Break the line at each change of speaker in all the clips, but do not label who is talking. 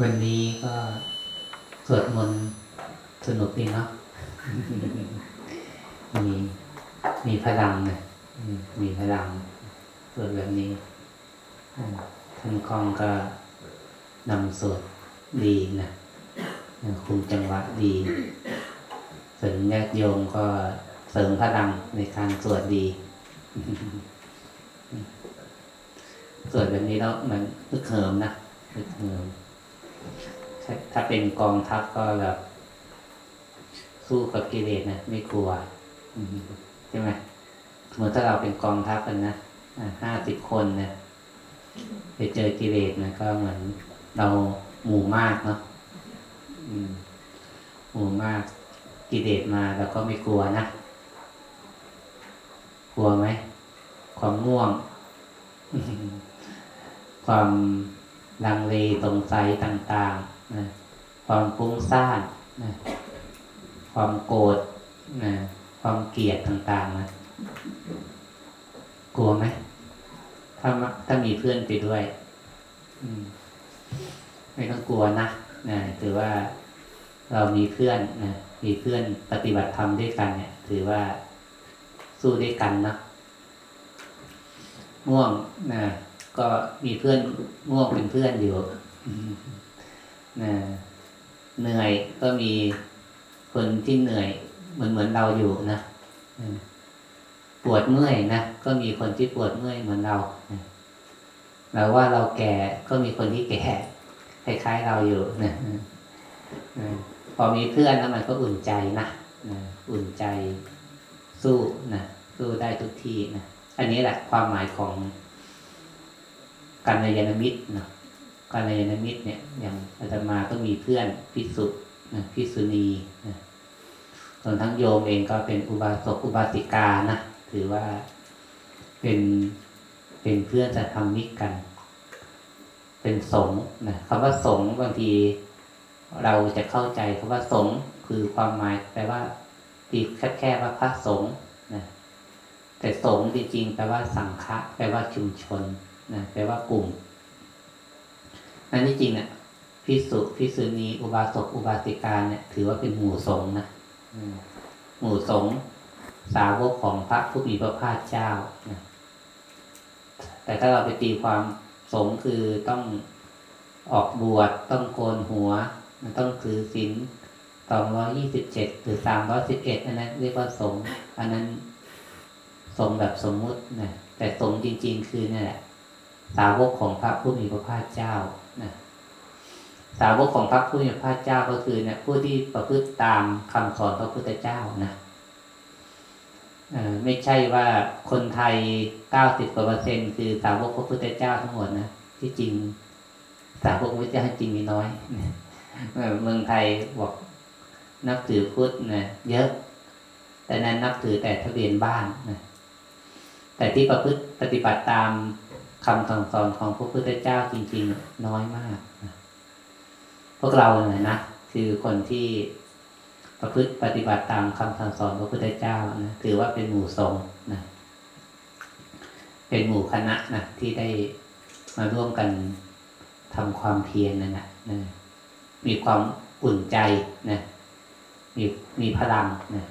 วันนี้ก็สวดมนต์สนุกดีเนาะมีมีพลังนะมีพลังสวดแบบนี้ท่านคองก็นำสวดดีนะคุมจังหวะดีส่วนญาติโยมก็เสริมพลังในการสวดดี สวดแบบนี้แล้วมันพึกเหิมนะพึกเหิมถ้าเป็นกองทัพก็แบบสู้กับกิเลสนะไม่กลัวใช่ไหมสมมติถ้าเราเป็นกองทัพกันนะห้าสิบคนเนะไปเจอกิเลสนะก็เหมือนเราหมู่มากเนาะหมู่มากกิเลสมาเราก็ไม่กลัวนะ กลัวไหม ความง่วง ความลังเลสงสัยต่างๆนะความฟุ้งซ่านนะความโกรธนะความเกลียดต่างๆนะกลัวไหมถ้าถ้ามีเพื่อนไปด้วยไม่ต้องกลัวนะนะถือว่าเรามีเพื่อนนะมีเพื่อนปฏิบัติธรรมด้วยกันเนี่ย ถือว่าสู้ด้วยกันนะง่วงนะ ก็มีเพื่อนง่วงเป็นเพื่อนอยู่นะเหนื่อยก็มีคนที่เหนื่อยเหมือนเหมือนเราอยู่นะปวดเมื่อยนะก็มีคนที่ปวดเมื่อยเหมือนเราเราว่าเราแก่ก็มีคนที่แก่คล้ายๆเราอยู่นะพอมีเพื่อนแล้วมันก็อุ่นใจนะอุ่นใจสู้นะสู้ได้ทุกที่นะอันนี้แหละความหมายของ การยานมิตรนะการยานมิตรเนี่ย อย่างอาตมาก็มีเพื่อนพิสุนะพิสุณีนะส่วนทั้งโยมเองก็เป็นอุบาสกอุบาสิกานะถือว่าเป็นเป็นเพื่อนจะทำมิตรกัน เป็นสงนะคำว่าสงบางทีเราจะเข้าใจคำว่าสงคือความหมายแปลว่าตีแค่แค่ว่าพระสงฆ์นะแต่สงจริงๆแปลว่าสังฆะแปลว่าชุมชน นะแปลว่ากลุ่มนั่นที่จริงเนี่ยพิสุพิสุณีอุบาสกอุบาสิกาเนี่ย ถือว่าเป็นหมู่สงนะหมู่สงสาวกของพระผู้มีพระภาคเจ้านะแต่ถ้าเราไปตีความสงคือต้องออกบวชต้องโกนหัว มันต้องถือศีลสองร้อยี่สิบเจ็ดหรือสามร้อยสิบเอ็ดอันนั้นเรียกว่าสงอันนั้นสงแบบสมมุตินะแต่สงจริง ๆ คือนี่แหละ สาวกของพระผู้มีพระภาคเจ้านะสาวกของพระผู้มีพระภาคเจ้าก็คือเนี่ยผู้ที่ประพฤติตามคำสอนพระพุทธเจ้านะไม่ใช่ว่าคนไทยเก้าสิบกว่าเปอร์เซ็นต์คือสาวกพระพุทธเจ้าทั้งหมดนะที่จริงสาวกพระพุทธเจ้าจริงมีน้อยเมืองไทยบอกนับถือพุทธนะเยอะ แต่นั้นนับถือแต่ทะเบียนบ้านนะแต่ที่ประพฤติปฏิบัติตาม คำสั่งสอนของพระพุทธเจ้าจริง ๆ น้อยมากนะพวกเราเนี่ยนะคือคนที่ประพฤติปฏิบัติตามคำสั่งสอนพระพุทธเจ้านะถือว่าเป็นหมู่สงฆ์นะเป็นหมู่คณะนะที่ได้มาร่วมกันทำความเพียรนั่นนะนะมีความอุ่นใจนะมีมีพลังนะ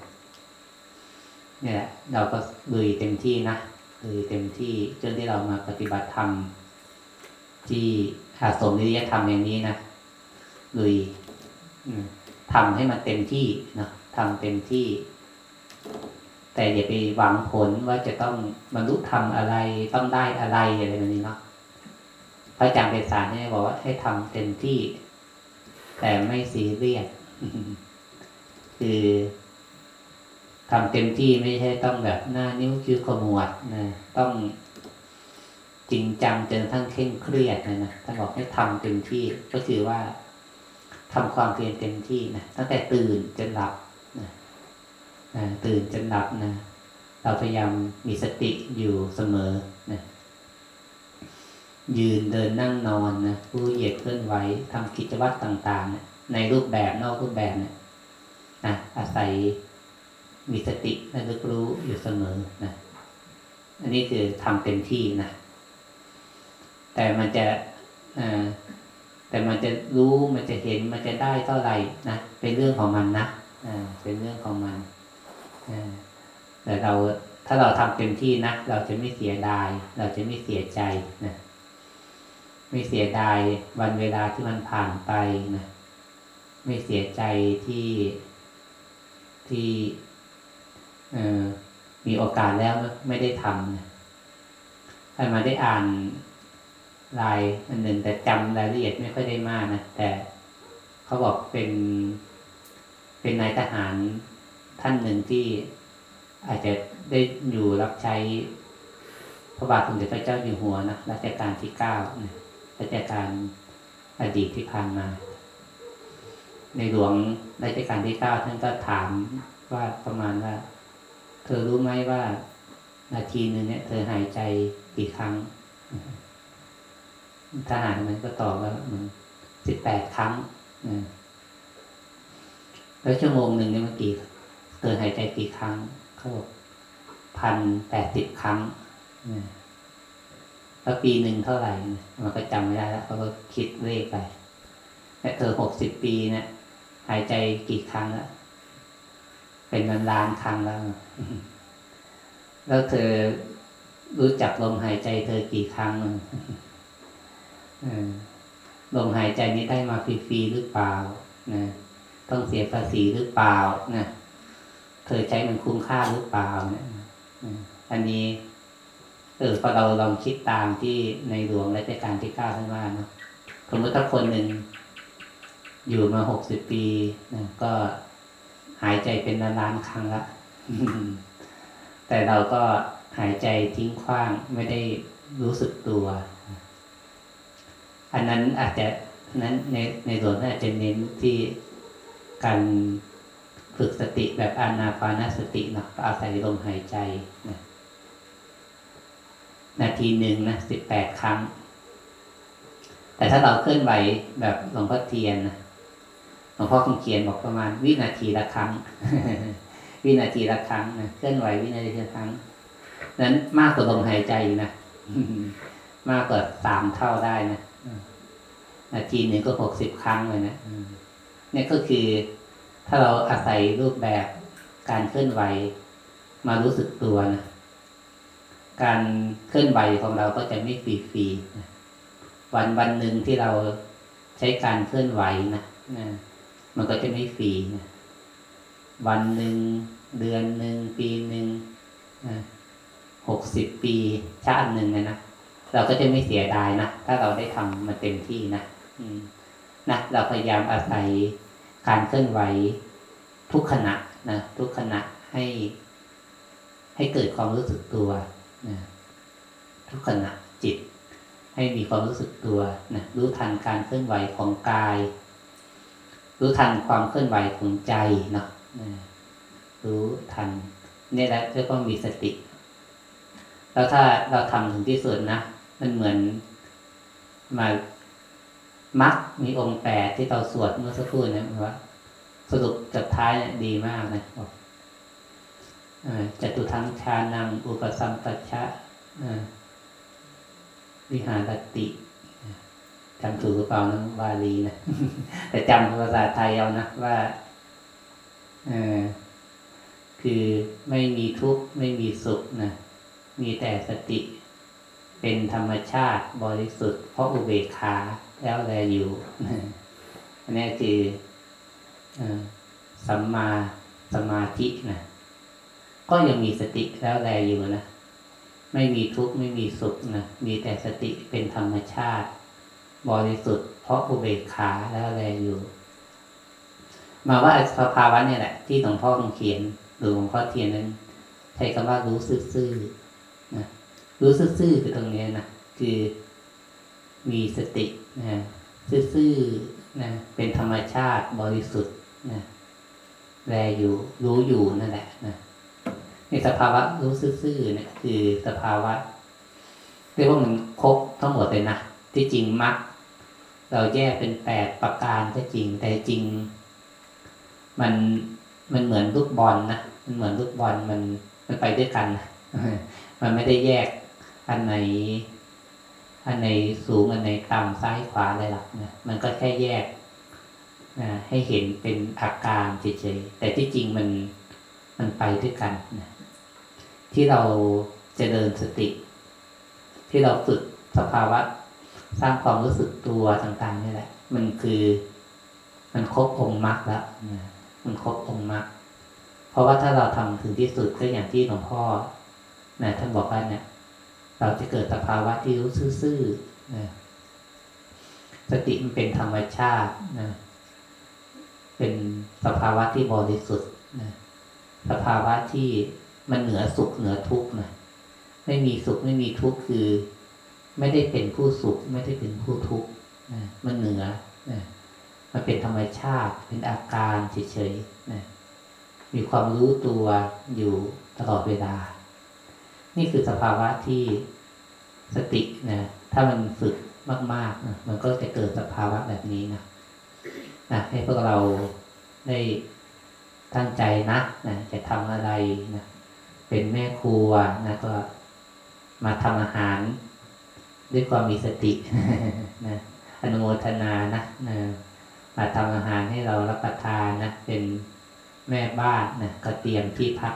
เนี่ยเราก็ลุยเต็มที่นะ ลุยเต็มที่จนที่เรามาปฏิบัติธรรม ที่อาสมนิยธรรมอย่างนี้นะลุยทำให้มันเต็มที่นะทำเต็มที่ แต่อย่าไปหวังผลว่าจะต้องบรรลุธรรมอะไรต้องได้อะไรอะไรแบบนี้เนาะพระอาจารย์เปสารเนี่ยบอกว่าให้ทำเต็มที่ แต่ไม่ซีเรียสคือ ทำเต็มที่ไม่ใช่ต้องแบบหน้านิ้วคิ้วขมวดนะต้องจริงจังจนทั้งเคร่งเครียดนะนะท่านบอกให้ทำเต็มที่ก็คือว่าทำความเพียรเต็มที่นะตั้งแต่ตื่นจนหลับนะนะตื่นจนหลับนะเราพยายามมีสติอยู่เสมอนะยืนเดินนั่งนอนนะผู้เหยียดเคลื่อนไหวทำกิจวัตรต่าง ๆ ในรูปแบบนอกรูปแบบเนี่ยนะอาศัย มีสติและรู้รู้อยู่เสมอนะ อันนี้คือทำเต็มที่นะ แต่มันจะแต่มันจะรู้มันจะเห็นมันจะได้เท่าไหร่นะเป็นเรื่องของมันนะอ่าเป็นเรื่องของมันอ่าแต่เราถ้าเราทำเต็มที่นะเราจะไม่เสียดาย เราจะไม่เสียใจนะไม่เสียดายวันเวลาที่มันผ่านไปนะไม่เสียใจที่ที่ มีโอกาสแล้วไม่ได้ทำนะถ้ามาได้อ่านรายอันหนึ่งแต่จำรายละเอียดไม่ค่อยได้มากนะ แต่เขาบอกเป็นเป็นนายทหารท่านหนึ่งที่อาจจะได้อยู่รับใช้พระบาทสมเด็จพระเจ้าอยู่หัวนะรัชกาลที่เก้านะรัชกาลอดีตที่ผ่านมา ในหลวงรัชกาลที่เก้าท่านก็ถามว่าประมาณว่า เธอรู้ไหมว่า นาทีหนึ่งเนี่ย เธอหายใจกี่ครั้ง ทหารมันก็ตอบว่าสิบแปดครั้งแล้วชั่วโมงหนึ่งเนี่ยมื่อกี้เธอหายใจกี่ครั้ง เขาบอกพันแปดสิบครั้งแล้วปีหนึ่งเท่าไหร่ มันก็จำไม่ได้แล้วเขาก็คิดเลขไปแต่เธอหกสิบปีเนี่ยหายใจกี่ครั้งแล้ว เป็นล้านล้านครั้งแล้ว แล้วเธอรู้จักลมหายใจเธอกี่ครั้งลมหายใจนี้ได้มาฟรีๆหรือเปล่านะต้องเสียภาษีหรือเปล่านะเธอใช้มันคุ้มค่าหรือเปล่าเนี่ยอันนี้เออพอเราลองคิดตามที่ในหลวงรัชกาลที่เก้าท่านว่านะสมมติถ้าคนหนึ่งอยู่มาหกสิบปีนะก็ หายใจเป็นล้านๆครั้งละแต่เราก็หายใจทิ้งขว้างไม่ได้รู้สึกตัว อันนั้นอาจจะนั้นในในส่วนนั้นอาจจะเน้นที่การฝึกสติแบบอานาปานสตินะอาศัยลมหายใจนะนาทีหนึ่งนะสิบแปดครั้ง แต่ถ้าเราเคลื่อนไหวแบบหลวงพ่อเทียนนะ งพ่อคงเขียนบอกประมาณวินาทีละครั้ง วินาทีละครั้งนะเคลื่อนไหววินาทีละครั้งนั้นมากกว่าลมหายใจนะมากกว่าสามเท่าได้นะนาทีหนึ่งก็หกสิบครั้งเลยนะนี่ก็คือถ้าเราอาศัยรูปแบบการเคลื่อนไหวมารู้สึกตัวนะการเคลื่อนไหวของเราก็จะไม่ฟรีๆนะวันวันหนึ่งที่เราใช้การเคลื่อนไหวนะนะ มันก็จะไม่ฟรีนะวันหนึ่งเดือนหนึ่งปีหนึ่งหกสิบปีชาติหนึ่งนะนะเราก็จะไม่เสียดายนะถ้าเราได้ทำมาเต็มที่นะนะเราพยายามอาศัยการเคลื่อนไหวทุกขณะนะทุกขณะให้ ให้เกิดความรู้สึกตัวนะทุกขณะจิต ให้มีความรู้สึกตัวนะรู้ทันการเคลื่อนไหวของกาย รู้ทันความเคลื่อนไหวของใจเนาะรู้ทันนี่แหละเรียกว่ามีสติ แล้วถ้าเราทำถึงที่สุดนะ มันเหมือนมามักมีองค์แปดที่เราสวดเมื่อสักครู่นะว่าสรุปจบท้ายเนี่ยดีมากนะบอกจตุทังชานัง อุปสัมปชะวิหารติ จำถูกหรือเปล่านะบาลีนะแต่จำภาษาไทยเอานะว่าคือไม่มีทุกข์ไม่มีสุขนะมีแต่สติ เป็นธรรมชาติบริสุทธิ์ เพราะอุเบกขาแล้วแลอยู่อันนี้คือสัมมาสมาธินะก็ยังมีสติแล้วแลอยู่นะไม่มีทุกข์ไม่มีสุขนะมีแต่สติเป็นธรรมชาติ บริสุทธิ์เพราะอุเบกขาแล้วแลอยู่ มาว่าสภาวะเนี่ยแหละ ที่หลวงพ่อเขียนหรือหลวงพ่อเทียนนั้นใช้คำว่ารู้ซื่อๆนะรู้ซื่อๆคือตรงนี้นะคือมีสตินะซื่อๆนะเป็นธรรมชาติบริสุทธิ์นะแลอยู่รู้อยู่นั่นแหละนะในสภาวะรู้ซื่อๆเนี่ยคือสภาวะเรียกว่ามันครบทั้งหมดเลยนะที่จริงมัก เราแยกเป็นแปดประการก็จริง แต่จริง มันมันเหมือนลูกบอลนะมันเหมือนลูกบอลมันมันไปด้วยกันมันไม่ได้แยกอันไหน อันในสูงอันในต่ำซ้ายขวาอะไรหรอกนะมันก็แค่แยกนะให้เห็นเป็นอาการเฉยๆแต่ที่จริงมันมันไปด้วยกันนะที่เราจเจริญสติ ที่เราฝึกสภาวะ สร้างความรู้สึกตัวต่างๆนี่แหละ มันคือ มันครบองค์มรรคแล้วมันครบองค์มรรคเพราะว่าถ้าเราทำถึงที่สุดก็อย่างที่หลวงพ่อนะท่านบอกว่าเนี่ย เราจะเกิดสภาวะที่รู้ซื่อๆนะสติมันเป็นธรรมชาตินะเป็นสภาวะที่บริสุทธิ์นะสภาวะที่มันเหนือสุขเหนือทุกข์นะไม่มีสุขไม่มีทุกข์คือ ไม่ได้เป็นผู้สุข ไม่ได้เป็นผู้ทุกข์นะมันเหนือนะมันเป็นธรรมชาติ เป็นอาการเฉยๆนะมีความรู้ตัวอยู่ตลอดเวลา นี่คือสภาวะที่สตินะถ้ามันฝึกมากๆนะมันก็จะเกิดสภาวะแบบนี้นะนะให้พวกเราได้ตั้งใจนะนะจะทำอะไรนะเป็นแม่ครัวนะก็มาทำอาหาร ด้วยความมีสตินะอนุโมทนานะนะมาทำอาหารให้เรารับประทานนะ เป็นแม่บ้านนะก็เตรียมที่พัก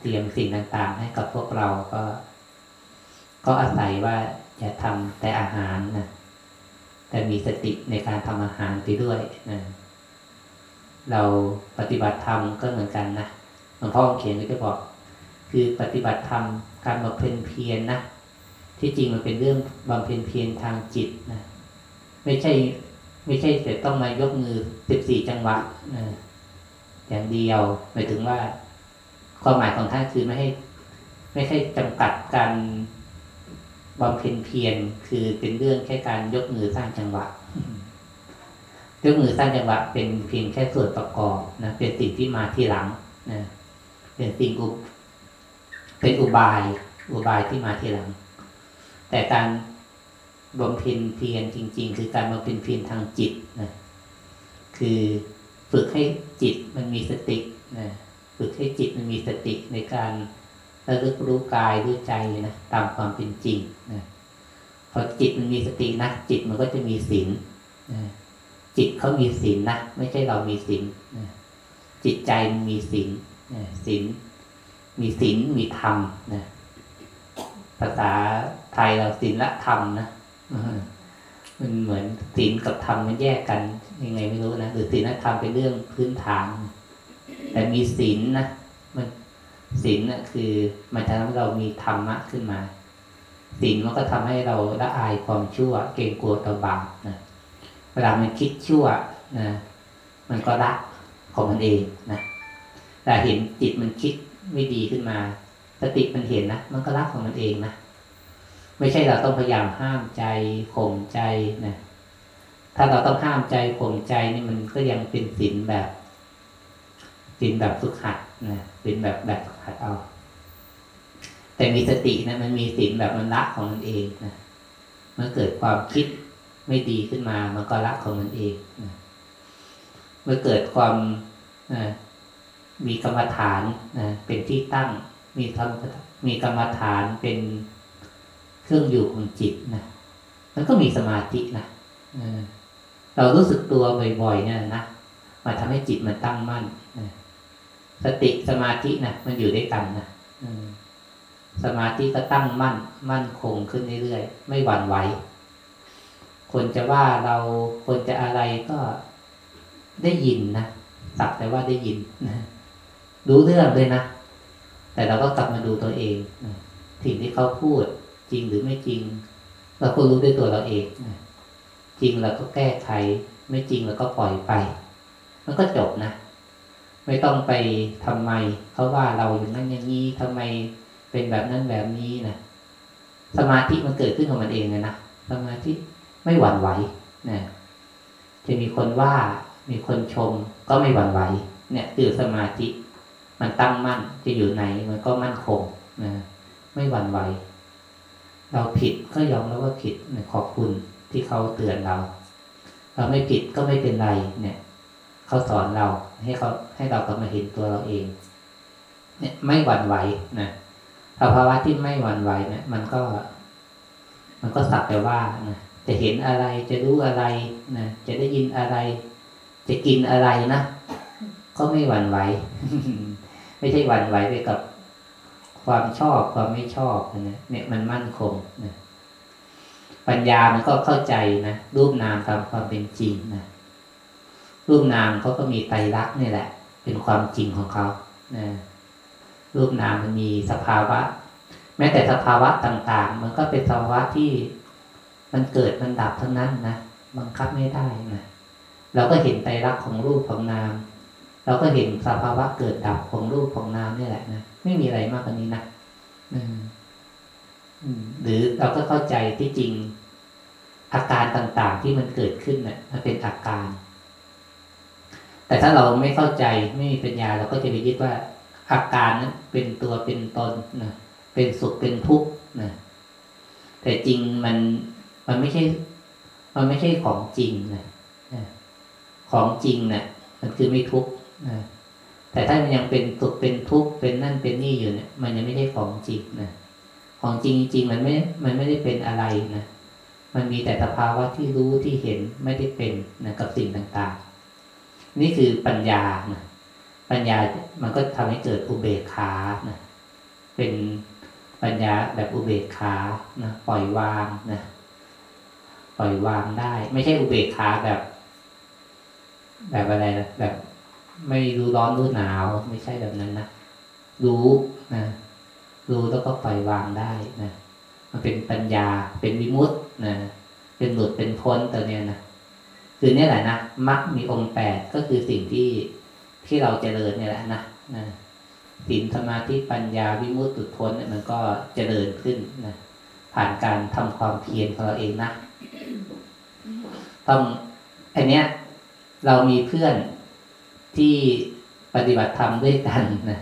เตรียมสิ่งต่างๆ ให้กับพวกเราก็ ก็อาศัยว่าจะทำแต่อาหารนะแต่มีสติในการทำอาหารไปด้วยนะเราปฏิบัติธรรมก็เหมือนกันนะหลวงพ่อเขียนก็จะบอก คือปฏิบัติธรรมการบำเพ็ญเพียรนนะ ที่จริงมันเป็นเรื่องบำเพ็ญเพียรทางจิตนะไม่ใช่ไม่ใช่แต่ต้องมายกมือสิบสี่จังหวะนะอย่างเดียวหมายถึงว่า ความหมายของท่านคือไม่ให้ ไม่ใช่จำกัดการบำเพ็ญเพียรคือเป็นเรื่องแค่การยกมือสร้างจังหวะยกมือสร้างจังหวะเป็นเพียงแค่ส่วนประกอบนะเป็นสิ่งที่มาทีหลังนะเป็นสิ่งอุเป็นอุบาย อุบายที่มาทีหลัง แต่การบำเพ็ญเพียรจริง ๆ คือการบำเพ็ญเพียรทางจิตนะคือฝึกให้จิตมันมีสตินะฝึกให้จิตมันมีสติในการระลึกรู้กายรู้ใจนะตามความเป็นจริงนะพอจิตมันมีสตินะจิตมันก็จะมีศีลนะจิตเขามีศีลนะไม่ใช่เรามีศีลนะจิตใจมันมีศีลนะศีลมีศีลมีธรรมนะภาษา ไทยเราศีลละธรรมนะมันเหมือนศีลกับธรรมมันแยกกันยังไงไม่รู้นะหรือศีลธรรมเป็นเรื่องพื้นฐาน แต่มีศีลนะมันศีลน่ะคือ มันจะทำให้เรามีธรรมะขึ้นมาศีลมันก็ทำให้เราละอายความชั่ว เกรงกลัวต่อบาปนะเวลามันคิดชั่วนะมันก็ละของมันเองนะแต่เห็นจิตมันคิดไม่ดีขึ้นมาสติมันเห็นนะมันก็ละของมันเองนะ ไม่ใช่เราต้องพยายามห้ามใจข่มใจนะถ้าเราต้องห้ามใจข่มใจนี่มันก็ยังเป็นศีลแบบศีลแบบฝึกหัดนะเป็นแบบแบบฝึกหัดเอาแต่มีสตินะมันมีศีลแบบมันละของมันเองนะเมื่อเกิดความคิดไม่ดีขึ้นมา มันก็ละของมันเองนะเมื่อเกิดความมีกรรมฐานนะเป็นที่ตั้ง มีธรรมมีกรรมฐานเป็น เครื่องอยู่ของจิตนะมันก็มีสมาธินะเรารู้สึกตัวบ่อยๆเนี่ยนะมาทำให้จิตมันตั้งมั่นสติสมาธินะมันอยู่ด้วยกันนะสมาธิก็ตั้งมั่น มั่นคงขึ้นเรื่อยๆไม่หวั่นไหวคนจะว่าเราคนจะอะไรก็ได้ยินนะสักแต่ว่าได้ยินนะรู้เรื่องเลยนะแต่เราก็กลับมาดูตัวเองสิ่งที่เขาพูด จริงหรือไม่จริง เราก็รู้ด้วยตัวเราเอง จริงเราก็แก้ไข ไม่จริงเราก็ปล่อยไป มันก็จบนะ ไม่ต้องไปทำไมเขาว่าเราอย่างนั้นอย่างนี้ทำไมเป็นแบบนั้นแบบนี้นะสมาธิมันเกิดขึ้นของมันเองเลยนะสมาธิไม่หวั่นไหวนะจะมีคนว่ามีคนชมก็ไม่หวั่นไหว เนี่ยคือสมาธิ มันตั้งมั่นจะอยู่ไหนมันก็มั่นคงนะไม่หวั่นไหว เราผิดก็ยอมแล้วว่าผิดขอบคุณที่เขาเตือนเรา เราไม่ผิดก็ไม่เป็นไรเนี่ยเขาสอนเราให้เขาให้เรากลับมาเห็นตัวเราเอง เนี่ยไม่หวั่นไหวนะภาวะที่ไม่หวั่นไหวเนี่ยมันก็ มันก็สักแต่ว่านะจะเห็นอะไรจะรู้อะไรนะจะได้ยินอะไร จะกินอะไรนะก็ไม่หวั่นไหว ไม่ใช่หวั่นไหวไปกับ ความชอบความไม่ชอบนะเนี่ยมันมั่นคงนะปัญญามันก็เข้าใจนะรูปนามตามความเป็นจริงนะรูปนามเขาก็มีไตรลักษณ์นี่แหละ เป็นความจริงของเขานะรูปนามมันมีสภาวะ แม้แต่สภาวะต่าง ๆ มันก็เป็นสภาวะที่มันเกิดมันดับทั้งนั้นนะบังคับไม่ได้นะเราก็เห็นไตรลักษณ์ของรูปของนาม เราก็เห็นสภาวะเกิดดับของรูปของนามนี่แหละนะ ไม่มีอะไรมากกว่านี้นะหรือเราก็เข้าใจที่จริง อาการต่างๆที่มันเกิดขึ้นเนะ่ยมันเป็นอาการ แต่ถ้าเราไม่เข้าใจไม่มีปัญญา เราก็จะไปยึดว่า อาการนั้นเป็นตัวเป็นตนนะเป็นสุขเป็นทุกข์นะแต่จริงมันมันไม่ใช่ มันไม่ใช่ของจริงนะของจริงเนะี่ยมันคือไม่ทุกข์นะ แต่ถ้ามันยังเป็นสุขเป็นทุกข์เป็นนั่นเป็นนี่อยู่เนี่ย มันยังไม่ได้ของจริงนะของจริงจริงมันไม่ มันไม่ได้เป็นอะไรนะมันมีแต่สภาวะที่รู้ที่เห็นไม่ได้เป็นนะกับสิ่งต่างๆ นี่คือปัญญานะปัญญามันก็ทำให้เกิดอุเบกขานะเป็นปัญญาแบบอุเบกขานะปล่อยวางนะปล่อยวางได้ ไม่ใช่อุเบกขาแบบ แบบอะไรนะแบบ ไม่รู้ร้อนรู้หนาว ไม่ใช่แบบนั้นนะรู้นะรู้แล้วก็ปล่อยวางได้นะมันเป็นปัญญาเป็นวิมุตต์นะเป็นหลุดเป็นพ้นตัวเนี้ยนะคือเนี่ยแหละนะมักมีองค์แปดก็คือสิ่งที่ที่เราเจริญเนี่ยแหละนะนะศีลสมาธิปัญญาวิมุตติพ้นเนี่ยมันก็เจริญขึ้นนะผ่านการทำความเพียรของเราเองนะต้องอันเนี้ย เรามีเพื่อน ที่ปฏิบัติธรรมด้วยกันนะ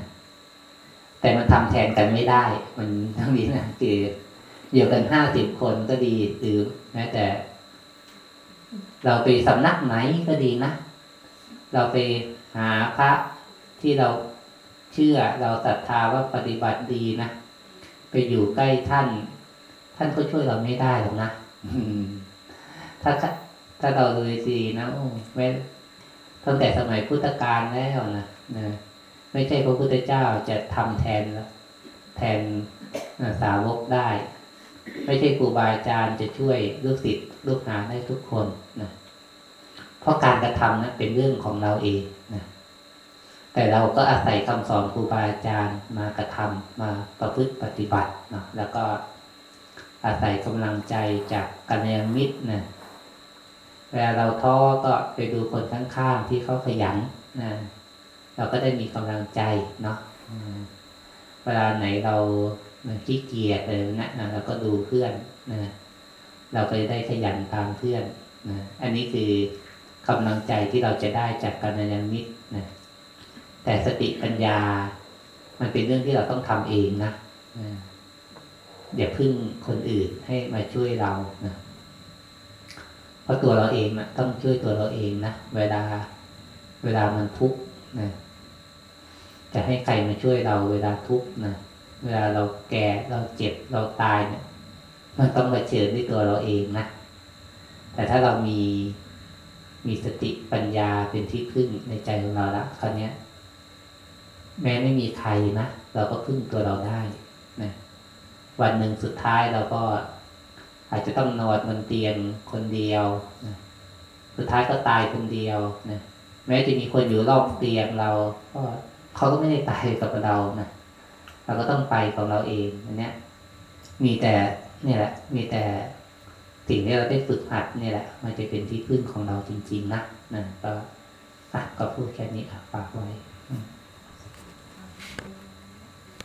แต่มันทำแทนกันไม่ได้ มันทั้งนี้นะคืออยู่กันห้าสิบคนก็ดีหรือแม้แต่ เราไปสำนักไหนก็ดีนะ เราไปหาพระที่เราเชื่อเราศรัทธาว่าปฏิบัติดีนะไปอยู่ใกล้ท่าน ท่านก็ช่วยเราไม่ได้หรอกนะถ้าถ้าเราเลยดีนะโอ้ไม่ ตั้งแต่สมัยพุทธกาลแล้วนะนะไม่ใช่พระพุทธเจ้าจะทำแทนแล้วแทนสาวกได้ ไม่ใช่ครูบาอาจารย์จะช่วยลูกศิษย์ลูกหาได้ทุกคนนะเพราะการกระทำนะเป็นเรื่องของเราเองนะแต่เราก็อาศัยคำสอนครูบาอาจารย์มากระทำมาประพฤติปฏิบัตินะแล้วก็อาศัยกำลังใจจากกัลยาณมิตรนะ เวลาเราท้อก็ไปดูคนข้างๆที่เขาขยันนะเราก็ได้มีกำลังใจเนาะเวลาไหนเราขี้เกียจเลยนะนะเราก็ดูเพื่อนนะเราก็ได้ขยันตามเพื่อนนะอันนี้คือกำลังใจที่เราจะได้จากการยันมิตรนะแต่สติปัญญา มันเป็นเรื่องที่เราต้องทำเองนะเดี๋ยวพึ่งคนอื่นให้มาช่วยเรานะ ราะตัวเราเองนะต้องช่วยตัวเราเองนะเวลา เวลามันทุกข์นะจะให้ใครมาช่วยเราเวลาทุกข์นะเวลาเราแก่เราเจ็บเราตายเนี่ย มันต้องมาเชิญด้วยตัวเราเองนะแต่ถ้าเรามีมีสติปัญญาเป็นที่พึ่งในใจของเราละคราวนี้แม้ไม่มีใครนะเราก็พึ่งตัวเราได้นะวันหนึ่งสุดท้ายเราก็ อาจจะต้องนอนบนเตียงคนเดียวนะสุดท้ายก็ตายคนเดียวนะแม้จะมีคนอยู่รอบเตียงเรา ก็เขาก็ไม่ได้ตายกับเรานะเราก็ต้องไปของเราเองอันนี้มีแต่นี่แหละ มีแต่สิ่งที่เราได้ฝึกหัดนี่แหละ มันจะเป็นที่พึ่งของเราจริง ๆนะนะก็อะก็พูดแค่นี้ฝากไว้